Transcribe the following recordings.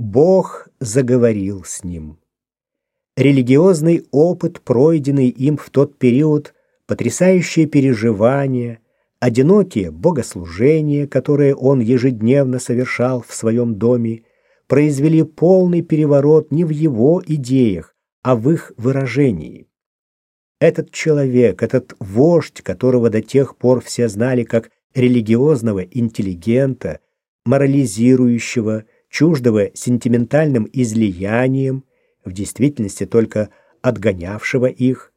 Бог заговорил с ним. Религиозный опыт, пройденный им в тот период, потрясающие переживания, одинокие богослужения, которые он ежедневно совершал в своем доме, произвели полный переворот не в его идеях, а в их выражении. Этот человек, этот вождь, которого до тех пор все знали как религиозного интеллигента, морализирующего, чуждого сентиментальным излиянием, в действительности только отгонявшего их,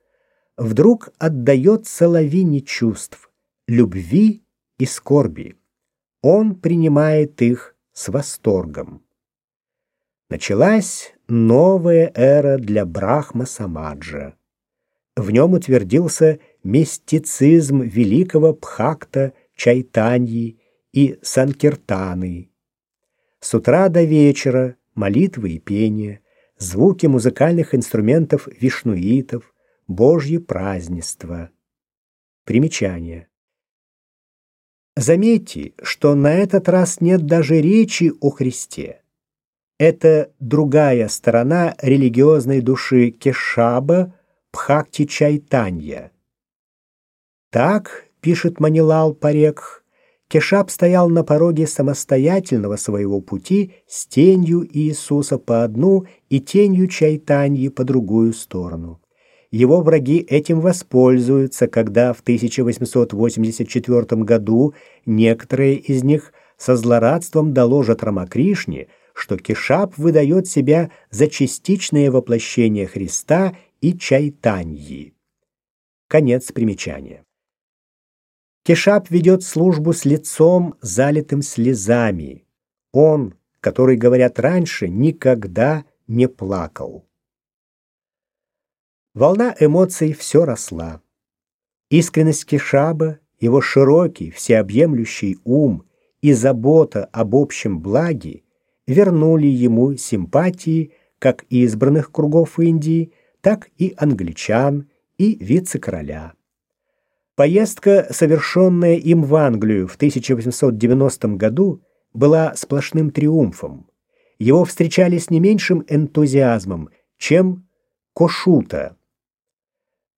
вдруг отдается лавине чувств, любви и скорби. Он принимает их с восторгом. Началась новая эра для Брахма Самаджа. В нем утвердился мистицизм великого Пхакта Чайтаньи и Санкиртаны. С утра до вечера молитвы и пение, звуки музыкальных инструментов вишнуитов, Божье празднество. Примечание. Заметьте, что на этот раз нет даже речи о Христе. Это другая сторона религиозной души Кешаба, Пхакти Чайтанья. Так, пишет Манилал Парекх, Кешап стоял на пороге самостоятельного своего пути с тенью Иисуса по одну и тенью Чайтаньи по другую сторону. Его враги этим воспользуются, когда в 1884 году некоторые из них со злорадством доложат Рамакришне, что Кешап выдает себя за частичное воплощение Христа и Чайтаньи. Конец примечания. Кешап ведет службу с лицом, залитым слезами. Он, который, говорят раньше, никогда не плакал. Волна эмоций все росла. Искренность Кешаба, его широкий, всеобъемлющий ум и забота об общем благе вернули ему симпатии как избранных кругов Индии, так и англичан и вице-короля. Поездка, совершенная им в Англию в 1890 году, была сплошным триумфом. Его встречали с не меньшим энтузиазмом, чем Кошута.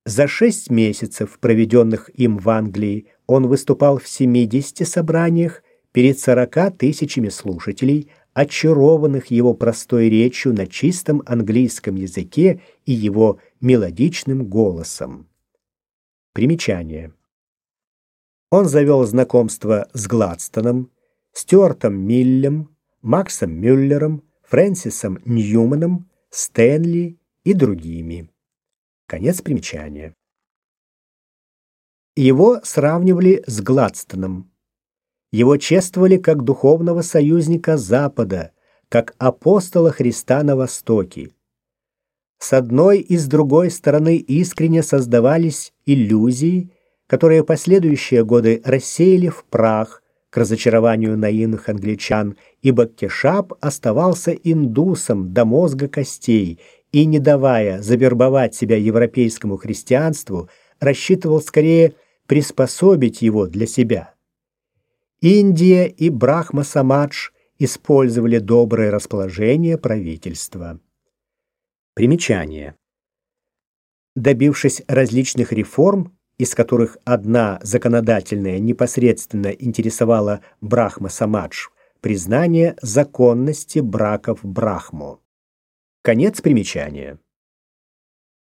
За шесть месяцев, проведенных им в Англии, он выступал в 70 собраниях перед 40 тысячами слушателей, очарованных его простой речью на чистом английском языке и его мелодичным голосом. Примечание. Он завел знакомство с Гладстоном, Стюартом Миллем, Максом Мюллером, Фрэнсисом Ньюманом, Стэнли и другими. Конец примечания. Его сравнивали с Гладстоном. Его чествовали как духовного союзника Запада, как апостола Христа на Востоке. С одной и с другой стороны искренне создавались иллюзии, которые последующие годы рассеяли в прах к разочарованию наивных англичан, ибо Кешап оставался индусом до мозга костей и, не давая завербовать себя европейскому христианству, рассчитывал скорее приспособить его для себя. Индия и Брахма-Самадж использовали доброе расположение правительства. Примечание. Добившись различных реформ, из которых одна законодательная непосредственно интересовала Брахма Самадж, признание законности браков Брахму. Конец примечания.